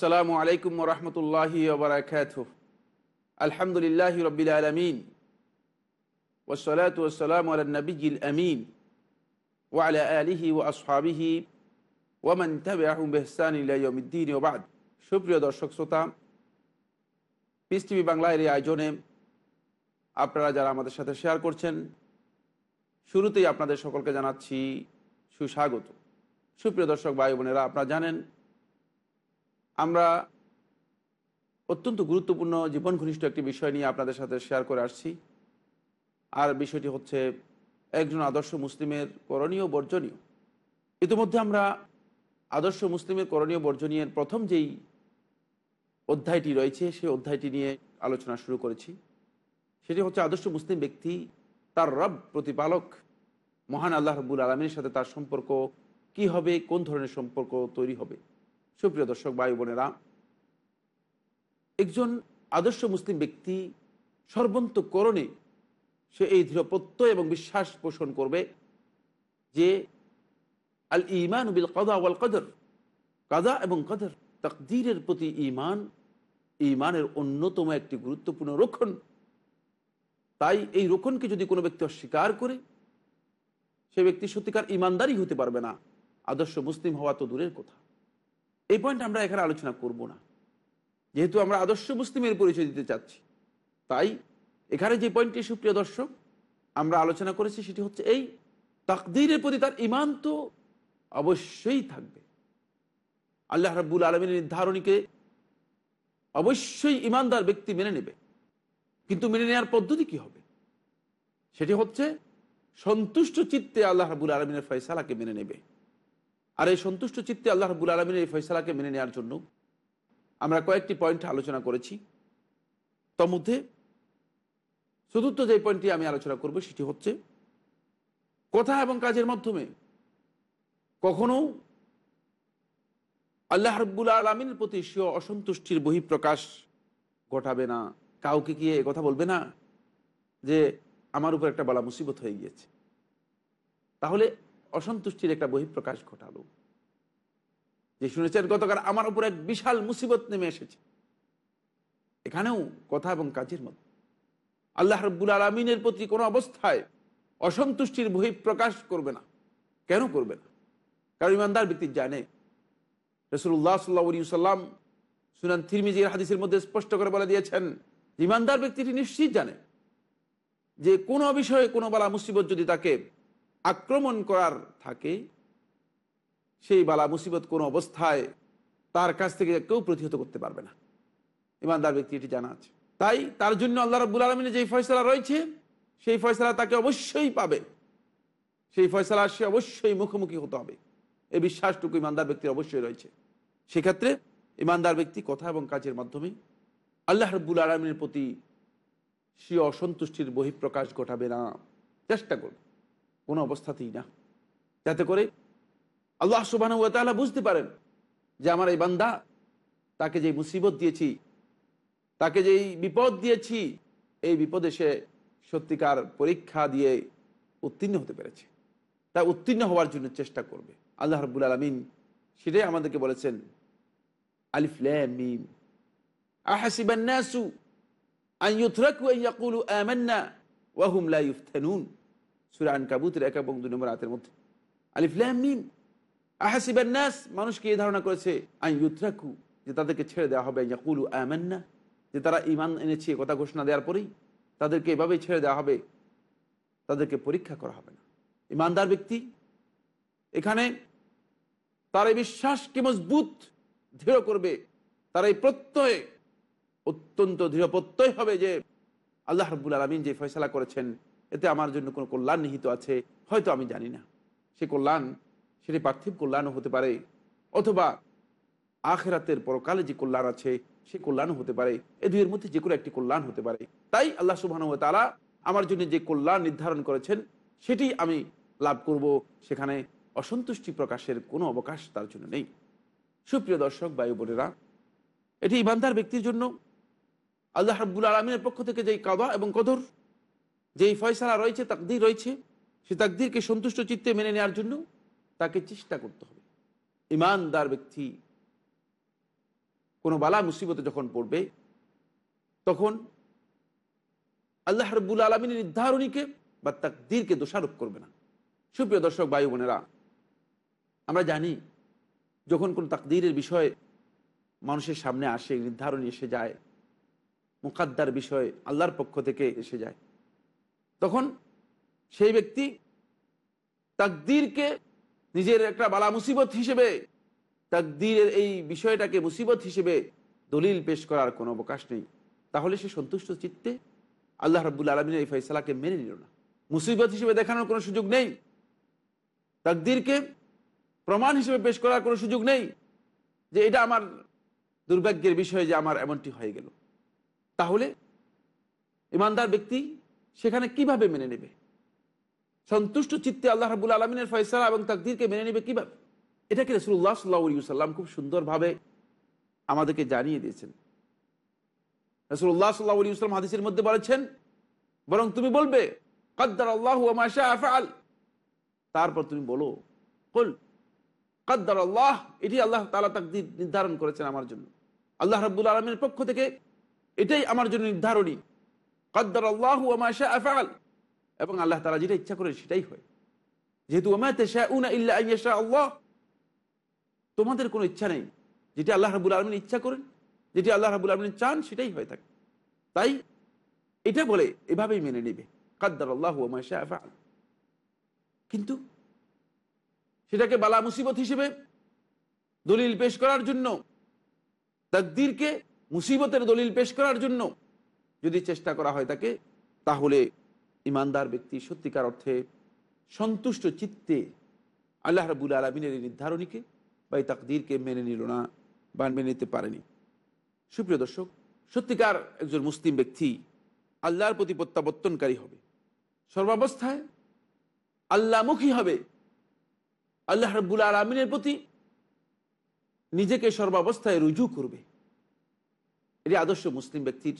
আসসালামু আলাইকুম রহমতুল্লাহি ওবরাকাত আলহামদুলিল্লাহ রবিল আলমিন। ওসলাত ওসালাম নবীল আমিন। ওয়ালা আলিহি ও আসহাবিহি। ওয়ামান তাবিআহুম বিহসান ইলা ইয়াউমিদ্দিন ওয়া বাদ। সুপ্রিয় দর্শক শ্রোতা পিস টিভি বাংলার এই আয়োজনে আপনারা যারা আমাদের সাথে শেয়ার করছেন, শুরুতেই আপনাদের সকলকে জানাচ্ছি সুস্বাগত। সুপ্রিয় দর্শক ভাই বোনেরা, আপনারা জানেন আমরা অত্যন্ত গুরুত্বপূর্ণ জীবন ঘনিষ্ঠ একটি বিষয় নিয়ে আপনাদের সাথে শেয়ার করে আসছি। আর বিষয়টি হচ্ছে একজন আদর্শ মুসলিমের করণীয় বর্জনীয়। ইতিমধ্যে আমরা আদর্শ মুসলিমের করণীয় বর্জনীয়ের প্রথম যেই অধ্যায়টি রয়েছে, সেই অধ্যায়টি নিয়ে আলোচনা শুরু করেছি। সেটি হচ্ছে আদর্শ মুসলিম ব্যক্তি, তার রব প্রতিপালক, মহান আল্লাহ রব্বুল আলমীর সাথে তার সম্পর্ক কি হবে, কোন ধরনের সম্পর্ক তৈরি হবে। সুপ্রিয় দর্শক, ভাই বোনেরা, একজন আদর্শ মুসলিম ব্যক্তি সর্বন্তকরণে সে এই দৃঢ় প্রত্যয় এবং বিশ্বাস পোষণ করবে যে আল ইমান বিল কদা ওয়াল কদর। কাদা এবং কদর তকদিরের প্রতি ইমান ইমানের অন্যতম একটি গুরুত্বপূর্ণ রক্ষণ তাই এই রক্ষণকে যদি কোনো ব্যক্তি অস্বীকার করে, সে ব্যক্তি সত্যিকার ইমানদারই হতে পারবে না। আদর্শ মুসলিম হওয়া তো দূরের কথা। এই পয়েন্ট আমরা এখানে আলোচনা করব না। যেহেতু আমরা আদর্শ মুসলিমের পরিচয় দিতে চাচ্ছি, তাই এখানে যে পয়েন্টটি সুপ্রিয় দর্শক, আমরা আলোচনা করেছি সেটি হচ্ছে এই তাকদিরের প্রতি তার ইমান তো অবশ্যই থাকবে। আল্লাহ রাব্বুল আলমীর নির্ধারণীকে অবশ্যই ইমানদার ব্যক্তি মেনে নেবে। কিন্তু মেনে নেওয়ার পদ্ধতি কি হবে? সেটি হচ্ছে সন্তুষ্ট চিত্তে আল্লাহ রাবুল আলমিনের ফয়সালাকে মেনে নেবে। আর এই সন্তুষ্ট চিত্তে আল্লাহ রবুল আলমিনের এই ফয়সালাকে মেনে নেওয়ার জন্য আমরা কয়েকটি পয়েন্ট আলোচনা করেছি। তার মধ্যে চতুর্থ যে পয়েন্টটি আমি আলোচনা করব সেটি হচ্ছে, কথা এবং কাজের মাধ্যমে কখনো আল্লাহ রব্বুল আলমিনের প্রতি সে অসন্তুষ্টির বহিঃপ্রকাশ ঘটাবে না। কাউকে গিয়ে কথা বলবে না যে আমার উপর একটা বলা মুসিবত হয়ে গিয়েছে? তাহলে অসন্তুষ্টির একটা বহিঃপ্রকাশ ঘটালো। যে শুনেছেন গতকাল আমার উপর এক বিশাল মুসিবত নেমে এসেছে। এখানেও কথা এবং কাজের মধ্যে। আল্লাহ রব্বুল আলমিনের প্রতি কোনো অবস্থায় অসন্তুষ্টির বহিঃপ্রকাশ করবে না। কেন করবে না? কারণ ইমানদার ব্যক্তি জানে। রসুল্লাহ সাল্লা সুনান থিরমিজির হাদিসের মধ্যে স্পষ্ট করে বলে দিয়েছেন, ইমানদার ব্যক্তিটি নিশ্চিত জানে যে কোনো বিষয়ে কোনো বালা মুসিবত যদি তাকে আক্রমণ করার থাকে, সেই বালা মুসিবত কোনো অবস্থায় তার কাছ থেকে কেউ প্রতিহত করতে পারবে না। ইমানদার ব্যক্তি এটি জানা আছে। তাই তার জন্য আল্লাহ রব্বুল আলমিনের যে ফয়সলা রয়েছে, সেই ফয়সলা তাকে অবশ্যই পাবে। সেই ফয়সলা সে অবশ্যই মুখোমুখি হতে হবে। এই বিশ্বাসটুকু ইমানদার ব্যক্তির অবশ্যই রয়েছে। সেক্ষেত্রে ইমানদার ব্যক্তি কথা এবং কাজের মাধ্যমে আল্লাহ রব্বুল আলমিনের প্রতি সে অসন্তুষ্টির বহিঃপ্রকাশ ঘটাবে না। চেষ্টা করবে কোনো অবস্থাতেই না। যাতে করে আল্লাহ সুবাহ বুঝতে পারেন যে আমার এই বান্দা, তাকে যে মুসিবত দিয়েছি, তাকে যেই বিপদ দিয়েছি, এই বিপদে সে সত্যিকার পরীক্ষা দিয়ে উত্তীর্ণ হতে পেরেছে। তা উত্তীর্ণ হওয়ার জন্য চেষ্টা করবে। আল্লাহ রব্বুল আলমিন সেটাই আমাদেরকে বলেছেন আলিফিম আহাসিবান্নাসু আইয়ুথরাকু আইয়াকুলু আমান্না ওয়াহুম লা ইউফতানুন। সূরা আনকাবুতের এক এবং দুই নম্বর আয়াতের মধ্যে। আলিফলাম আহাসিবান্নাস মানুষকে এই ধারণা করেছে আইয়ুথরাকু যে তাদেরকে ছেড়ে দেওয়া হবে ইয়াকুলু আমান্না যে তারা ইমান এনেছে কথা ঘোষণা দেওয়ার পরেই। তাদেরকে এভাবেই ছেড়ে দেওয়া হবে, তাদেরকে পরীক্ষা করা হবে না। ইমানদার ব্যক্তি, এখানে তার এই বিশ্বাসকে মজবুত, দৃঢ় করবে। তার এই প্রত্যয়ে অত্যন্ত দৃঢ় প্রত্যয় হবে যে, আল্লাহ রব্বুল আলমিন যে ফয়সলা করেছেন এতে আমার জন্য কোনো কল্যাণ নিহিত আছে, হয়তো আমি জানি না। সে কল্যাণ, সেটি পার্থিব কল্যাণও হতে পারে, অথবা আখেরাতের পরকালে যে কল্যাণ আছে, সে কল্যাণও হতে পারে। এ দুইয়ের মধ্যে যে কোনো একটি কল্যাণ হতে পারে। তাই আল্লাহ সুবাহ তারা আমার জন্য যে কল্যাণ নির্ধারণ করেছেন, সেটি আমি লাভ করব। সেখানে অসন্তুষ্টি প্রকাশের কোনো অবকাশ তার জন্য নেই। সুপ্রিয় দর্শক বায়ু বোনেরা, এটি ইমানদার ব্যক্তির জন্য। আল্লাহ রাব্বুল আলমিনের পক্ষ থেকে যেই কাদা এবং কদর যেই ফয়সালা রয়েছে, তাকদির রয়েছে, সে তাকদিরকে সন্তুষ্ট চিত্তে মেনে নেওয়ার জন্য তাকে চেষ্টা করতে হবে। ইমানদার ব্যক্তি কোনো বালা, মুসিবতে যখন পড়বে, তখন আল্লাহ রব্বুল আলমিনের নির্ধারণীকে বা তাকদিরকে দোষারোপ করবে না। সুপ্রিয় দর্শক বায়ু বোনেরা, আমরা জানি, যখন কোন তাকদিরের বিষয় মানুষের সামনে আসে, নির্ধারণী এসে যায়, মুকাদ্দার বিষয় আল্লাহর পক্ষ থেকে এসে যায় তখন সেই ব্যক্তি তাকদিরকে নিজের একটা বালা মুসিবত হিসেবে, তাকদিরের এই বিষয়টাকে মুসিবত হিসেবে দলিল পেশ করার কোনো অবকাশ নেই। তাহলে সে সন্তুষ্ট চিত্তে আল্লাহ রব্বুল আলমিনের এই ফয়সালাকে মেনে নিল না। মুসিবত হিসেবে দেখানোর কোনো সুযোগ নেই। তাকদিরকে প্রমাণ হিসেবে পেশ করার কোনো সুযোগ নেই যে এটা আমার দুর্ভাগ্যের বিষয় যে আমার এমনটি হয়ে গেল। তাহলে ইমানদার ব্যক্তি সেখানে কীভাবে মেনে নেবে? সন্তুষ্ট চিত্তে আল্লাহ রাবুল আলমিনের ফয়সালা এবং তাকদিরকে মেনে নেবে কীভাবে? এটাকে রসুল্লাহ সাল্লাহ সাল্লাম খুব সুন্দরভাবে আমাদেরকে জানিয়ে দিয়েছেন। রসুল্লাহ সাল্লাহ হাদিসের মধ্যে বলেছেন, বরং তুমি বলবে কদ্দার আল্লাহ আফআল তারপর তুমি বলো, কল কদ্দার আল্লাহ এটি আল্লাহ তালা তাকদির নির্ধারণ করেছেন আমার জন্য। আল্লাহ রাবুল আলমের পক্ষ থেকে এটাই আমার জন্য নির্ধারণী। কদ্দার আল্লাহ আফআল এবং আল্লাহ তালা যেটা ইচ্ছা করে সেটাই হয়। যেহেতু আল্লাহ। তোমাদের কোনো ইচ্ছা নেই। যেটি আল্লাহ রাবুল আলমিন ইচ্ছা করেন, যেটি আল্লাহ রাবুল আলমিন চান, সেটাই হয়ে থাকে। তাই এটা বলে এভাবেই মেনে নেবে। কাদ্দার আল্লাহ আফআল কিন্তু সেটাকে বালা মুসিবত হিসেবে দলিল পেশ করার জন্য, তাকদিরকে মুসিবতের দলিল পেশ করার জন্য যদি চেষ্টা করা হয় তাকে, তাহলে ইমানদার ব্যক্তি সত্যিকার অর্থে সন্তুষ্ট চিত্তে আল্লাহ রাবুল আলমিনের এই নির্ধারণীকে বা এই তাকদিরকে মেনে নিল না বা মেনে নিতে পারেনি। সুপ্রিয় দর্শক, সত্যিকার একজন মুসলিম ব্যক্তি আল্লাহর প্রতি প্রত্যাবর্তনকারী হবে। সর্বাবস্থায় আল্লাহমুখী হবে। আল্লাহ রব্বুল আলমিনের প্রতি নিজেকে সর্বাবস্থায় রুজু করবে। এটি আদর্শ মুসলিম ব্যক্তির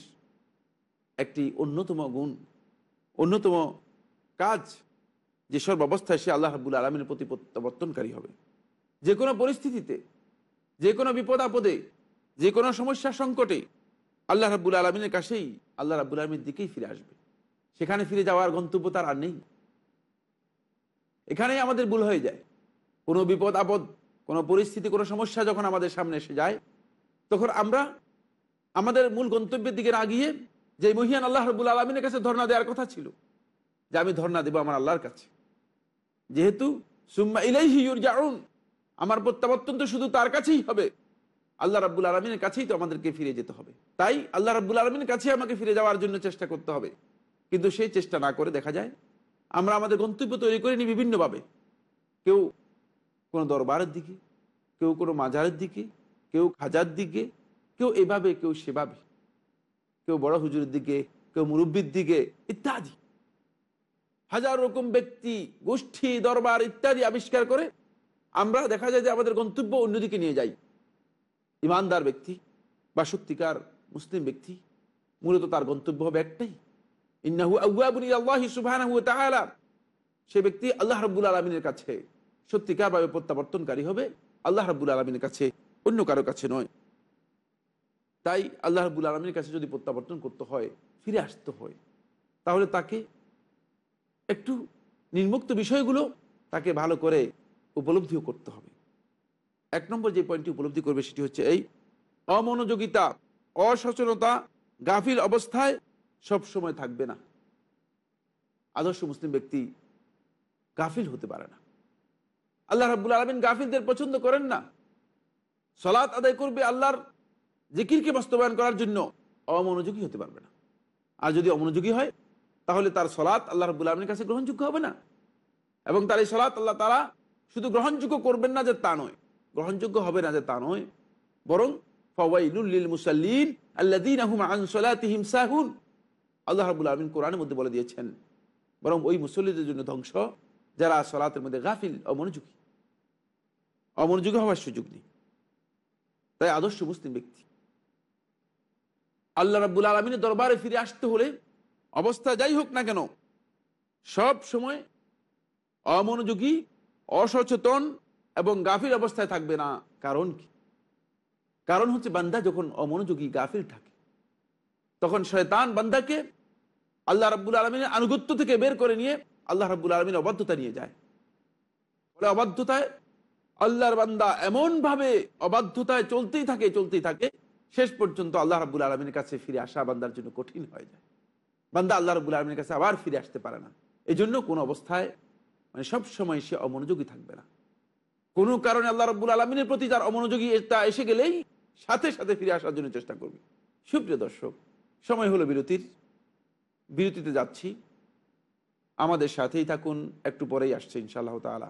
একটি অন্যতম গুণ, অন্যতম কাজ, যে সর্বাবস্থায় সে আল্লাহ রাবুল আলমিনের প্রতি প্রত্যাবর্তনকারী হবে। যে কোনো পরিস্থিতিতে, যে কোনো বিপদ আপদে, যে কোনো সমস্যা সংকটে আল্লাহ রাবুল আলমিনের কাছেই আল্লাহ রাবুল আলমীর দিকেই ফিরে আসবে। সেখানে ফিরে যাওয়ার গন্তব্য তার আর নেই। এখানেই আমাদের ভুল হয়ে যায়। কোনো বিপদ আপদ, কোনো পরিস্থিতি, কোনো সমস্যা যখন আমাদের সামনে এসে যায়, তখন আমরা আমাদের মূল গন্তব্যের দিকে না গিয়ে যে মহিয়ান আল্লাহ রবুল আলমিনের কাছে ধর্ণা দেওয়ার কথা ছিল, যে আমি ধর্ণা দেবো আমার আল্লাহর কাছে। যেহেতু, সুম্মা ইলাইহি যাউন আমার প্রত্যাবর্তন তো শুধু তার কাছেই হবে। আল্লাহ রাব্বুল আলমিনের কাছেই তো আমাদেরকে ফিরে যেতে হবে। তাই আল্লাহ রাব্বুল আলমিনের কাছে আমাকে ফিরে যাওয়ার জন্য চেষ্টা করতে হবে। কিন্তু সেই চেষ্টা না করে দেখা যায়, আমরা আমাদের গন্তব্য তৈরি করে নিই বিভিন্নভাবে। কেউ কোনো দরবারের দিকে, কেউ কোনো মাজারের দিকে, কেউ খাজার দিকে, কেউ এভাবে, কেউ সেভাবে। কেউ বড় হুজুরের দিকে, কেউ মুরব্বীর দিকে, ইত্যাদি। হাজার রকম ব্যক্তি, গোষ্ঠী, দরবার ইত্যাদি আবিষ্কার করে আমরা দেখা যায় যে আমাদের গন্তব্য অন্যদিকে নিয়ে যাই। ইমানদার ব্যক্তি বা সত্যিকার মুসলিম ব্যক্তি, মূলত তার গন্তব্য হবে একটাই। ইন্নাহু আউয়াবুনি আল্লাহি সুবহানাহু সে ব্যক্তি আল্লাহ রাব্বুল আলামিনের কাছে সত্যিকারভাবে প্রত্যাবর্তনকারী হবে, আল্লাহ রাব্বুল আলমিনের কাছে অন্য কারও কাছে নয়। তাই আল্লাহ রাব্বুল আলমীর কাছে যদি প্রত্যাবর্তন করতে হয়, ফিরে আসতে হয়, তাহলে তাকে একটু নির্মুক্ত বিষয়গুলো তাকে ভালো করে উপলব্ধিও করতে হবে। এক নম্বর যে পয়েন্টটি উপলব্ধি করবে সেটি হচ্ছে এই, অমনোযোগিতা, অসচেতনতা গাফিল অবস্থায় সব সময় থাকবে না। আদর্শ মুসলিম ব্যক্তি গাফিল হতে পারে না। আল্লাহ রাবুল আলমিন গাফিলদের পছন্দ করেন না। সলাৎ আদায় করবে আল্লাহর জিকিরকে বাস্তবায়ন করার জন্য অমনোযোগী হতে পারবে না। আর যদি অমনোযোগী হয়, তাহলে তার সলাৎ আল্লাহ রবুল আলমীর কাছে গ্রহণযোগ্য হবে না। এবং তার এই সলাৎ আল্লাহ তারা শুধু গ্রহণযোগ্য করবেন না যে তা নয়, গ্রহণযোগ্য হবে না যে তা নয়, বরং ফওয়াইলুল মুসাল্লিন আল্লাদিন আহুম আনসলাতিহিম সাহুন। আল্লাহ রাবুল আলমিন কোরআনের মধ্যে বলে দিয়েছেন, বরং ওই মুসল্লিদের জন্য ধ্বংস, যারা সলাতের মধ্যে গাফিল, অমনোযোগী। অমনোযোগী হওয়ার সুযোগ নেই। তাই আদর্শ মুসলিম ব্যক্তি আল্লাহ রাবুল আলমিনের দরবারে ফিরে আসতে হলে অবস্থা যাই হোক না কেন, সব সময় অমনোযোগী, অসচেতন এবং গাফিল অবস্থায় থাকবে না। কারণ কি? কারণ হচ্ছে বান্দা যখন অমনোযোগী, গাফিল থাকে, তখন শয়তান বান্দাকে আল্লাহ রাব্বুল আলমিনের আনুগত্য থেকে বের করে নিয়ে আল্লাহ রাব্বুল আলমিনের অবাধ্যতা নিয়ে যায়। ফলে অবাধ্যতায় আল্লাহর বান্দা এমনভাবে অবাধ্যতায় চলতেই থাকে চলতেই থাকে শেষ পর্যন্ত আল্লাহ রাব্বুল আলমিনের কাছে ফিরে আসা বান্দার জন্য কঠিন হয়ে যায়। বান্দা আল্লাহ রাব্বুল আলমিনের কাছে আবার ফিরে আসতে পারে না। এই জন্য কোনো অবস্থায় মানে সব সময় সে অমনোযোগী থাকবে না। কোনো কারণে আল্লাহ রব্বুল আলমিনের প্রতি যার অমনোযোগী তা এসে গেলেই সাথে সাথে ফিরে আসার জন্য চেষ্টা করবে। সুপ্রিয় দর্শক, সময় হলো বিরতির। বিরতিতে যাচ্ছি। আমাদের সাথেই থাকুন, একটু পরেই আসছে ইনশাআল্লাহ তালা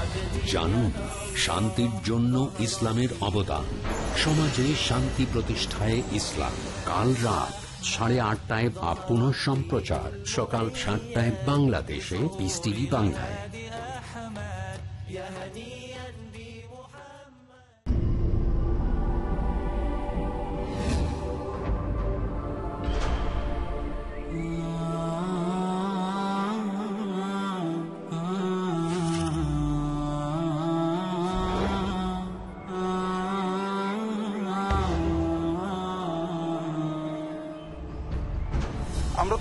জানুন, শান্তির জন্য ইসলামের অবদান। সমাজে শান্তি প্রতিষ্ঠায় ইসলাম। কাল রাত সাড়ে আটটায় বা পুনঃ সম্প্রচার। সকাল সাতটায় বাংলাদেশে বাংলায়।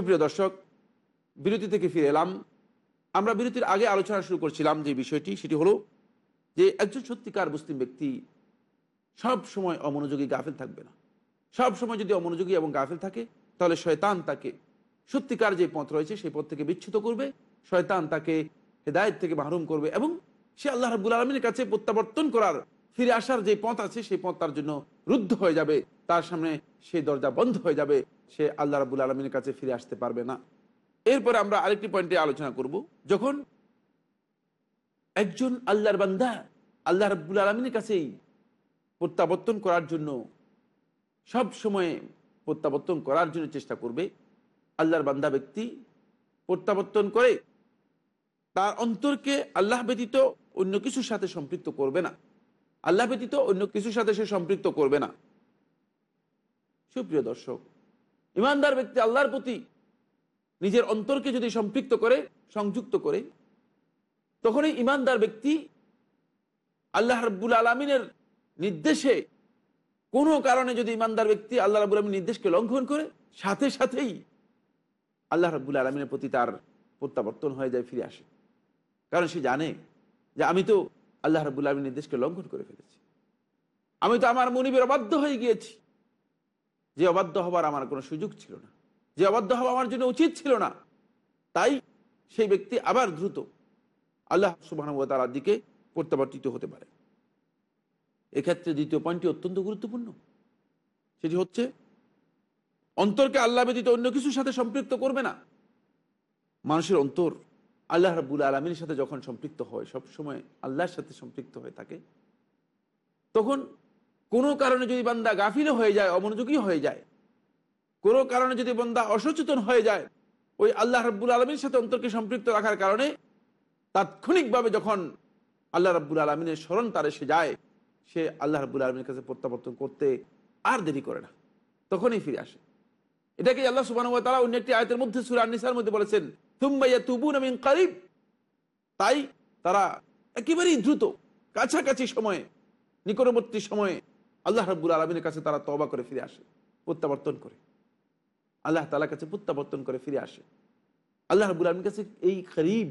সুপ্রিয় দর্শক, বিরতি থেকে ফিরে এলাম। আমরা বিরতির আগে আলোচনা শুরু করছিলাম যে বিষয়টি, সেটি হলো যে একজন সত্যিকার মুসলিম ব্যক্তি সব সময় অমনোযোগী গাফেল থাকবে না। সব সময় যদি অমনোযোগী এবং গাফেল থাকে, তাহলে শয়তান তাকে সত্যিকার যে পথ রয়েছে, সেই পথ থেকে বিচ্ছুত করবে, শয়তান তাকে হেদায়ত থেকে মাহরুম করবে এবং সে আল্লাহ রাবুল আলমীর কাছে প্রত্যাবর্তন করার, ফিরে আসার যে পথ আছে, সেই পথ তার জন্য রুদ্ধ হয়ে যাবে, তার সামনে সেই দরজা বন্ধ হয়ে যাবে। সে আল্লাহ রাবুল আলমীর কাছে ফিরে আসতে পারবে না। এরপরে আমরা আরেকটি পয়েন্টে আলোচনা করব, যখন একজন আল্লাহর বান্দা আল্লাহ রাবুল আলমিনের কাছেই প্রত্যাবর্তন করার জন্য, সব সময় প্রত্যাবর্তন করার জন্য চেষ্টা করবে, আল্লাহর বান্দা ব্যক্তি প্রত্যাবর্তন করে, তার অন্তরকে আল্লাহ ব্যতীত অন্য কিছুর সাথে সম্পৃক্ত করবে না। আল্লাহ ব্যতীত অন্য কিছুর সাথে সে সম্পৃক্ত করবে না। সুপ্রিয় দর্শক ইমানদার ব্যক্তি আল্লাহর প্রতি নিজের অন্তরকে যদি সম্পৃক্ত করে, সংযুক্ত করে, তখনই ইমানদার ব্যক্তি আল্লাহ রব্বুল আলমিনের নির্দেশে কোনো কারণে যদি ইমানদার ব্যক্তি আল্লাহ রাবুল আলমীর নির্দেশকে লঙ্ঘন করে, সাথে সাথেই আল্লাহ রব্বুল আলমিনের প্রতি তার প্রত্যাবর্তন হয়ে যায়, ফিরে আসে। কারণ সে জানে যে আমি তো আল্লাহ রব্বুল আলমীর নির্দেশকে লঙ্ঘন করে ফেলেছি। আমি তো আমার মনিবের অবাধ্য হয়ে গিয়েছি। যে অবাধ্য হবার আমার কোনো সুযোগ ছিল না, যে অবাধ্য হওয়া আমার জন্য উচিত ছিল না, তাই সেই ব্যক্তি আবার দ্রুত আল্লাহ সুবাহানুতালার দিকে প্রত্যাবর্তিত হতে পারে। এক্ষেত্রে দ্বিতীয় পয়েন্টটি অত্যন্ত গুরুত্বপূর্ণ। সেটি হচ্ছে, অন্তরকে আল্লাহ ব্যতীত অন্য কিছুর সাথে সম্পৃক্ত করবে না। মানুষের অন্তর আল্লাহ রাবুল আলমীর সাথে যখন সম্পৃক্ত হয় সব সময় আল্লাহর সাথে সম্পৃক্ত হয়ে থাকে, তখন কোনো কারণে যদি বান্দা গাফিল হয়ে যায়, অমনোযোগী হয়ে যায়, কোনো কারণে যদি বন্দা অসচেতন হয়ে যায়, ওই আল্লাহ রাব্বুল আলমীর সাথে অন্তরকে সম্পৃক্ত রাখার কারণে তাৎক্ষণিকভাবে যখন আল্লাহ রাব্বুল আলমিনের স্মরণ তার এসে যায়, সে আল্লাহ রাব্বুল আলমীর কাছে প্রত্যাবর্তন করতে আর দেরি করে না। তখনই ফিরে আসে। এটাকে আল্লাহ সুবাহ তারা অন্য একটি আয়তের মধ্যে সুরা নিসার মধ্যে বলেছেন তুম্বাইয়া তুবুন আমিন কারিব। তাই তারা একেবারেই দ্রুত, কাছাকাছি সময়ে, নিকটবর্তী সময়ে আল্লাহ রাব্বুল আলমিনের কাছে তারা তবা করে ফিরে আসে, প্রত্যাবর্তন করে। আল্লাহ তালার কাছে প্রত্যাবর্তন করে ফিরে আসে। আল্লাহ রাবুল আলমীর কাছে এই খরিব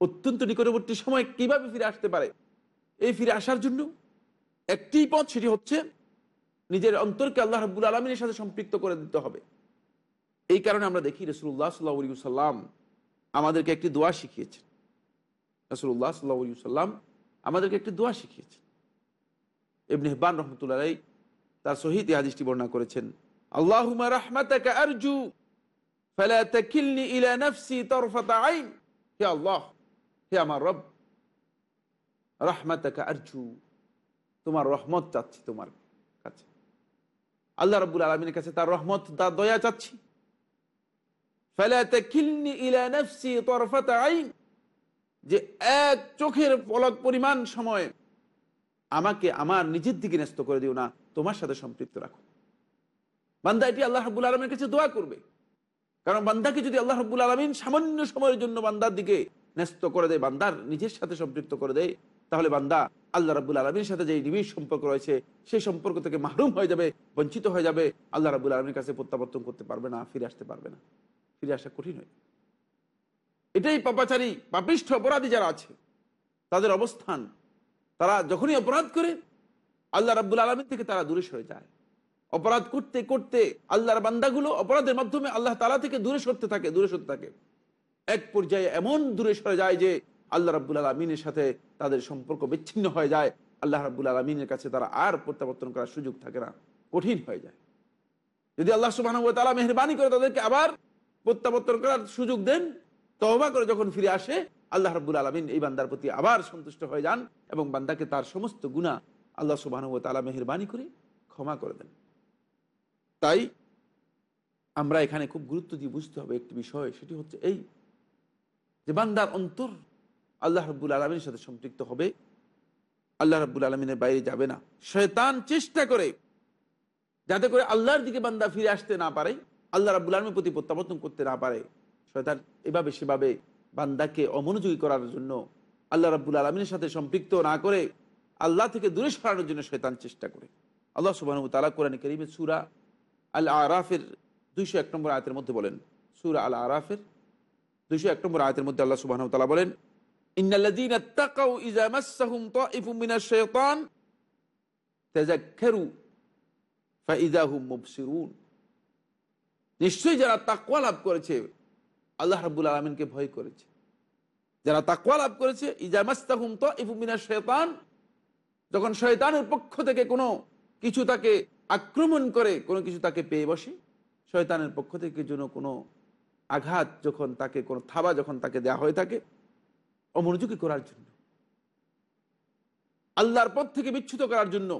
অত্যন্ত নিকটবর্তী সময় কীভাবে ফিরে আসতে পারে? এই ফিরে আসার জন্য একটি পথ সেটি হচ্ছে নিজের অন্তরকে আল্লাহ রাবুল আলমিনের সাথে সম্পৃক্ত করে দিতে হবে। এই কারণে আমরা দেখি রসুল্লাহ সাল্লাহ সাল্লাম আমাদেরকে একটি দোয়া শিখিয়েছেন। রসুল্লাহ সাল্লাহ সাল্লাম আমাদেরকে একটি দোয়া শিখিয়েছেন। এমনি হেবান রহমতুল্লাহ তার সহিত হাদিসটি বর্ণনা করেছেন আল্লাহ তোমার রহমত চাচ্ছি তোমার কাছে। আল্লাহ রাব্বুল আলামিনের কাছে তার রহমত দয়া চাচ্ছি। আইন, যে এক চোখের পলক পরিমাণ সময় আমাকে, আমার নিজের দিকে ন্যস্ত করে দিও না, তোমার সাথে সম্পৃক্ত রাখো। বান্দা এটি আল্লাহ রাবুল আলমের কাছে দোয়া করবে। কারণ বান্দাকে যদি আল্লাহ রাবুল আলমিন সামান্য সময়ের জন্য বান্দার দিকে ন্যস্ত করে দেয়, বান্দার নিজের সাথে সম্পৃক্ত করে দেয়, তাহলে বান্দা আল্লাহ রাবুল আলমীর সাথে যে নিবিড় সম্পর্ক রয়েছে, সেই সম্পর্ক থেকে মাহরুম হয়ে যাবে, বঞ্চিত হয়ে যাবে, আল্লাহ রাবুল আলমীর কাছে প্রত্যাবর্তন করতে পারবে না, ফিরে আসতে পারবে না। ফিরে আসা কঠিন হয় এটাই পাপাচারী, পাপিষ্ঠ অপরাধী যারা আছে, তাদের অবস্থান তারা যখনই অপরাধ করে, আল্লাহ রাব্বুল আলমীর থেকে তারা দূরে সরে যায়। অপরাধ করতে করতে আল্লাহর বান্দাগুলো অপরাধের মাধ্যমে আল্লাহ তালা থেকে দূরে সরতে থাকে, দূরে সরতে থাকে। এক পর্যায়ে এমন দূরে সরে যায় যে আল্লাহ রাব্বুল আলমিনের সাথে তাদের সম্পর্ক বিচ্ছিন্ন হয়ে যায়। আল্লাহ রাব্বুল আলমিনের কাছে তারা আর প্রত্যাবর্তন করার সুযোগ থাকে না, কঠিন হয়ে যায়। যদি আল্লাহ সুবাহ তালা মেহরবানি করে তাদেরকে আবার প্রত্যাবর্তন করার সুযোগ দেন তহবা করে যখন ফিরে আসে আল্লাহ রাব্বুল আলমিন এই বান্দার প্রতি আবার সন্তুষ্ট হয়ে যান এবং বান্দাকে তার সমস্ত গুণা আল্লাহ সুবাহ তালা মেহরবানি করে ক্ষমা করে দেন। তাই আমরা এখানে খুব গুরুত্ব দিয়ে বুঝতে হবে একটি বিষয়, সেটি হচ্ছে এই যে বান্দার অন্তর আল্লাহ রব্বুল আলমীর সাথে সম্পৃক্ত হবে, আল্লাহ রব্বুল আলমিনের বাইরে যাবে না। শয়তান চেষ্টা করে যাতে করে আল্লাহর দিকে বান্দা ফিরে আসতে না পারে, আল্লাহ রাবুল আলমীর প্রতি প্রত্যাবর্তন করতে না পারে। শয়তান এভাবে সেভাবে বান্দাকে অমনোযোগী করার জন্য আল্লাহ রাবুল আলমিনের সাথে সম্পৃক্ত না করে আল্লাহ থেকে দূরে সরানোর জন্য শয়তান চেষ্টা করে। আল্লাহ সুবাহ তালা কোরআন করিমের সুরা আল আরাফের দুইশো এক নম্বর আয়তের মধ্যে বলেন, সুরা আল আরাফের দুইশো এক নম্বর আয়তের মধ্যে আল্লাহ সুবাহ তালা বলেন নিশ্চয়ই যারা তাকওয়া লাভ করেছে আল্লাহ রাবুল আলমিনকে ভয় করেছে। যারা তাকওয়া লাভ করেছে শেতান যখন শয়তানের পক্ষ থেকে কোনো কিছু তাকে আক্রমণ করে, কোনো কিছু তাকে পেয়ে বসে, শয়তানের পক্ষ থেকে যেন কোনো আঘাত যখন তাকে, কোনো থাবা যখন তাকে দেয়া হয়ে থাকে, অমনোযোগী করার জন্য। আল্লাহর পথ থেকে বিচ্ছুত করার জন্য।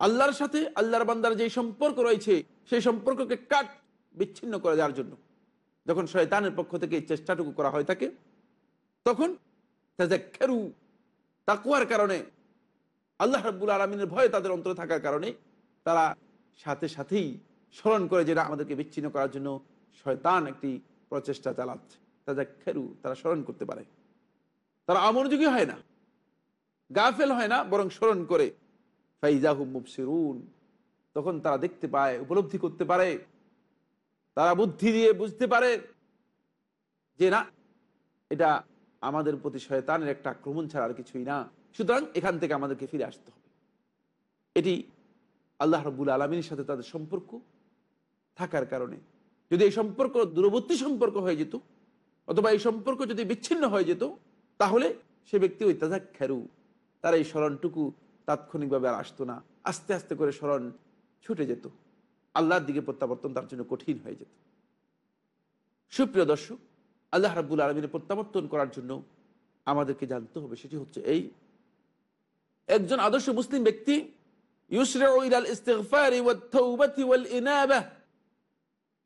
আল্লাহর সাথে আল্লাহর বান্দার যে সম্পর্ক রয়েছে, সেই সম্পর্ককে কাট বিচ্ছিন্ন করে দেওয়ার জন্য। যখন শয়তানের পক্ষ থেকে এই চেষ্টাটুকু করা হয় থাকে তখন খেরু তাকুয়ার কারণে, আল্লাহ রাব্বুল আলমিনের ভয়ে তাদের অন্তরে থাকার কারণে তারা সাথে সাথেই স্মরণ করে যেটা আমাদেরকে বিচ্ছিন্ন করার জন্য শয়তান একটি প্রচেষ্টা চালাচ্ছে। খেরু তারা স্মরণ করতে পারে। তারা অমনোযোগী হয় না, গাফেল হয় না, বরং স্মরণ করে। ফাইজাহু মুবসিরুন, তখন তারা দেখতে পায়, উপলব্ধি করতে পারে। তারা বুদ্ধি দিয়ে বুঝতে পারে যে না, এটা আমাদের প্রতি শয়তানের একটা আক্রমণ ছাড়া আর কিছুই না। সুতরাং এখান থেকে আমাদেরকে ফিরে আসতে হবে। এটি আল্লাহ রব্বুল আলমীর সাথে তাদের সম্পর্ক থাকার কারণে। যদি এই সম্পর্ক দূরবর্তী সম্পর্ক হয়ে যেত, অথবা এই সম্পর্ক যদি বিচ্ছিন্ন হয়ে যেত, তাহলে সে ব্যক্তি ওই তাজা খেরু তার এই স্মরণটুকু তাৎক্ষণিকভাবে আর আসতো না। আস্তে আস্তে করে স্মরণ ছুটে যেত। আল্লাহর দিকে প্রত্যাবর্তন তার জন্য কঠিন হয়ে যেত। সুপ্রিয় দর্শক, আল্লাহ রাবুল আলমিনের প্রত্যাবর্তন করার জন্য আমাদেরকে জানতে হবে, সেটি হচ্ছে এই, একজন আদর্শ মুসলিম ব্যক্তি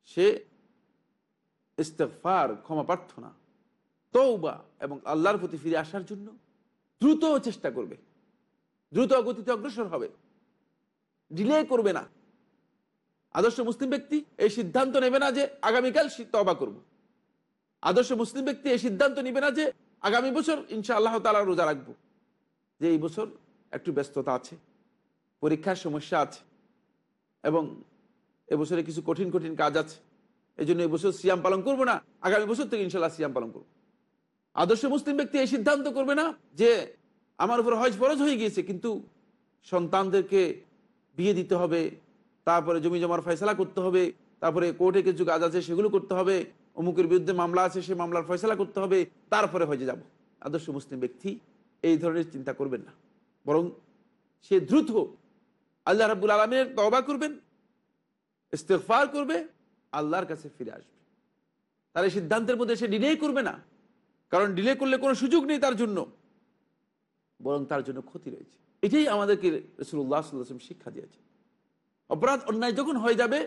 সে ইস্তেকফার ক্ষমা প্রার্থনা তৌবা এবং আল্লাহর প্রতি ফিরে আসার জন্য দ্রুত চেষ্টা করবে। দ্রুত গতিতে অগ্রসর হবে। ডিলে করবে না। আদর্শ মুসলিম ব্যক্তি এই সিদ্ধান্ত নেবে না যে আগামীকাল তবা করব। আদর্শ মুসলিম ব্যক্তি এই সিদ্ধান্ত নেবে না যে আগামী বছর ইনশা আল্লাহ তালা রোজা রাখব যে এই বছর একটু ব্যস্ততা আছে, পরীক্ষার সমস্যা আছে এবং এবছরে কিছু কঠিন কঠিন কাজ আছে এই জন্য এবছর সিয়াম পালন করব না, আগামী বছর থেকে ইনশাল্লাহ সিয়াম পালন করব আদর্শ মুসলিম ব্যক্তি এই সিদ্ধান্ত করবে না যে আমার উপর হজ ফরজ হয়ে গিয়েছে, কিন্তু সন্তানদেরকে বিয়ে দিতে হবে তারপরে জমি জমার ফয়সলা করতে হবে, তারপরে কোর্টে কিছু কাজ আছে সেগুলো করতে হবে, অমুকের বিরুদ্ধে মামলা আছে সে মামলার ফয়সলা করতে হবে, তারপরে হজে যাব। আদর্শ মুসলিম ব্যক্তি এই ধরনের চিন্তা করবেন না। বরং সে দ্রুত আল্লাহ রাবুল আলমের তবা করবেন ইস্তেফার করবে, আল্লাহর কাছে ফিরে আসবে। তার এই সিদ্ধান্তের মধ্যে সে ডিলেই করবে না। কারণ ডিলে করলে কোনো সুযোগ নেই তার জন্য। বরং তার জন্য ক্ষতি রয়েছে। এটাই আমাদেরকে রসুল্লাহ সাল্লাম শিক্ষা দিয়েছে অপরাধ অন্যায় যখন হয়ে যাবে,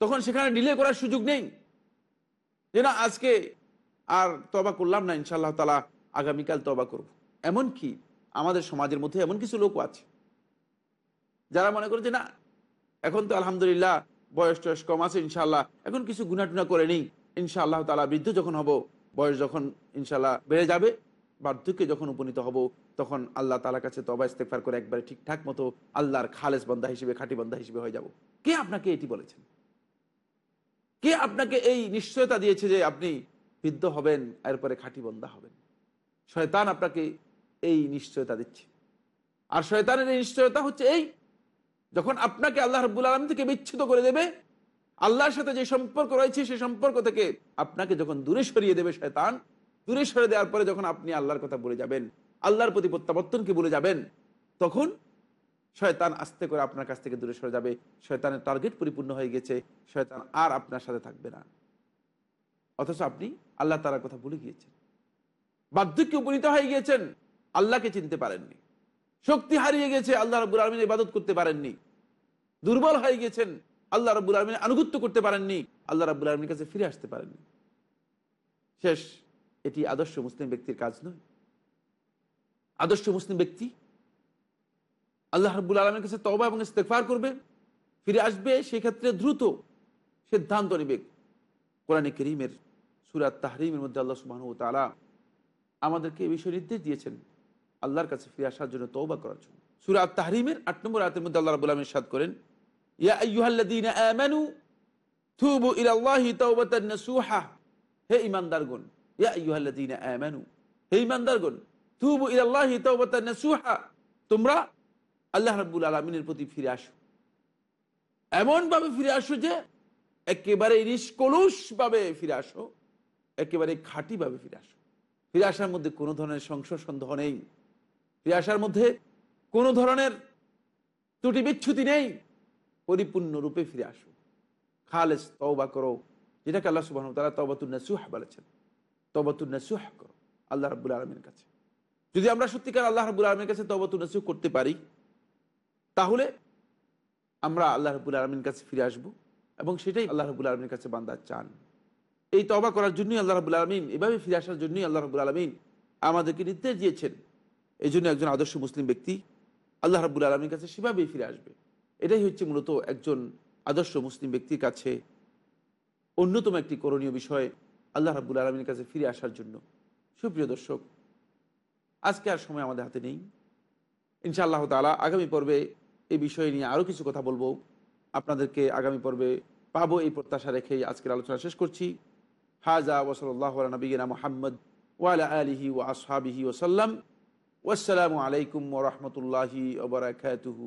তখন সেখানে ডিলে করার সুযোগ নেই যে না, আজকে আর তবা করলাম না, ইনশাআল্লাহ তালা আগামীকাল তবা করব। এমন কি আমাদের সমাজের মধ্যে এমন কিছু লোকও আছে, যারা মনে করে যে না, এখন তো আলহামদুলিল্লাহ বয়স টয়স কম আছে ইনশাল্লাহ এখন কিছু গুনাটুনা করে নেই ইনশাআল্লাহ তালা বৃদ্ধ যখন হব, বয়স যখন ইনশাল্লাহ বেড়ে যাবে, বার্ধক্যে যখন উপনীত হব তখন আল্লাহ তালার কাছে তবা ইস্তেফার করে একবারে ঠিকঠাক মতো আল্লাহর খালেস বন্ধা হিসেবে, খাঁটি বন্ধা হিসেবে হয়ে যাব। কে আপনাকে এটি বলেছেন? কে আপনাকে এই নিশ্চয়তা দিয়েছে যে আপনি বৃদ্ধ হবেন, এরপরে খাঁটি বন্ধা হবেন? শয়তান আপনাকে এই নিশ্চয়তা দিচ্ছে। আর শয়তানের এই নিশ্চয়তা হচ্ছে এই, যখন আপনাকে আল্লাহ রব্বুল আলম থেকে বিচ্ছিত করে দেবে, আল্লাহর সাথে যে সম্পর্ক রয়েছে সেই সম্পর্ক থেকে আপনাকে যখন দূরে সরিয়ে দেবে শয়তান, দূরে সরে দেওয়ার পরে যখন আপনি আল্লাহর কথা বলে যাবেন আল্লাহর প্রতি প্রত্যাবর্তনকে বলে যাবেন, তখন শয়তান আস্তে করে আপনার কাছ থেকে দূরে সরে যাবে। শয়তানের টার্গেট পরিপূর্ণ হয়ে গেছে। শয়তান আর আপনার সাথে থাকবে না। অথচ আপনি আল্লাহ তালার কথা ভুলে গিয়েছেন। বার্ধক্যে উপনীত হয়ে গিয়েছেন। আল্লাহকে চিনতে পারেননি। শক্তি হারিয়ে গেছে। আল্লাহ রবুল আলমিন ইবাদত করতে পারেননি। দুর্বল হয়ে গেছেন আল্লাহ রবুল আলমিন আনুগত্য করতে পারেননি। আল্লাহ রাবুল আলমীর কাছে ফিরে আসতে পারেননি। শেষ, এটি আদর্শ মুসলিম ব্যক্তির কাজ নয়। আদর্শ মুসলিম ব্যক্তি, আল্লাহ রব্বুল আলমের কাছে তবা এবং ইস্তেফার করবে, ফিরে আসবে, সেক্ষেত্রে দ্রুত সিদ্ধান্ত নেবে। কোরআন করিমের সুরাত তাহরিমের মধ্যে আল্লাহ সুবাহ তালা আমাদেরকে এই বিষয়ে নির্দেশ দিয়েছেন আল্লাহর কাছে ফিরে আসার জন্য তৌবা করার জন্য। সুরাত তাহরিমের আট নম্বর আয়াতের মধ্যে আল্লাহ রাবুল আলমের সাদ করেন ঈমানদারগণ, ইয়া হে ঈমানদারগণ তোমরা আল্লাহ রাব্বুল আলামিনের প্রতি ফিরে আসো। এমন ভাবে ফিরে আসো যে একেবারে নিষ্কলুষ ভাবে ফিরে আসো, একেবারে খাঁটি ভাবে ফিরে আসো। ফিরে আসার মধ্যে কোনো ধরনের সংশয় সন্দেহ নেই। ফিরে আসার মধ্যে কোনো ধরনের ত্রুটি বিচ্ছুতি নেই। পরিপূর্ণরূপে ফিরে আসো। খালেস তওবা করো, যেটাকে আল্লাহ সুবাহ তারা তবাতুন্নাসুহ বলেছেন। তবাতুন্নাসুহ করো, আল্লাহ রাবুল আলমীর কাছে। যদি আমরা সত্যিকার আল্লাহ রাবুল আলমীর কাছে তবাতুন্নাসুহ করতে পারি, তাহলে আমরা আল্লাহ রবুল আলমীর কাছে ফিরে আসব এবং সেটাই আল্লাহ রবুল আলমীর কাছে বান্দা চান। এই তবা করার জন্যই আল্লাহ রবুল আলমিন, এভাবে ফিরে আসার জন্যই আল্লাহ রবুল আলমিন আমাদেরকে নির্দেশ দিয়েছেন। এই জন্য একজন আদর্শ মুসলিম ব্যক্তি আল্লাহ রাবুল আলমীর কাছে সেভাবেই ফিরে আসবে। এটাই হচ্ছে মূলত একজন আদর্শ মুসলিম ব্যক্তির কাছে অন্যতম একটি করণীয় বিষয় আল্লাহ রাবুল আলমীর কাছে ফিরে আসার জন্য। সুপ্রিয় দর্শক আজকে আর সময় আমাদের হাতে নেই। ইনশাআল্লাহ তালা আগামী পর্বে এই বিষয় নিয়ে আরও কিছু কথা বলব। আপনাদেরকে আগামী পর্বে পাবো এই প্রত্যাশা রেখেই আজকের আলোচনা শেষ করছি। হাজা ওসলাল্লাহ নবীনা মোহাম্মদ ওয়ালা আলিহি ও আসহাবিহি ওসাল্লাম ওয়াসালামু আলাইকুম ওরহমতুল্লাহি ওবরাকাতুহু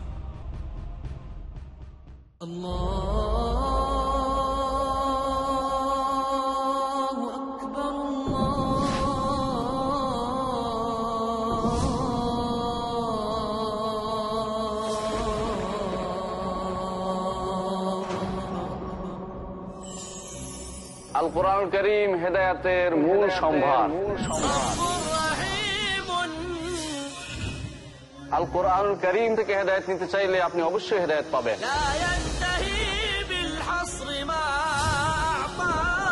আল কোরআন করিম হেদায়াতের মূল সম্ভার আল কোরআন করিম থেকে হেদায়ত নিতে চাইলে আপনি অবশ্যই হেদায়ত পাবেন।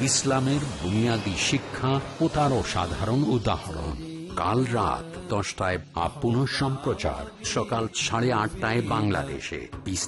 ইসলামের বুনিয়াদী শিক্ষা ও তারও সাধারণ উদাহরণ। কাল রাত দশটায় আপ সম্প্রচার সকাল সাড়ে আটটায় বাংলাদেশে। পিস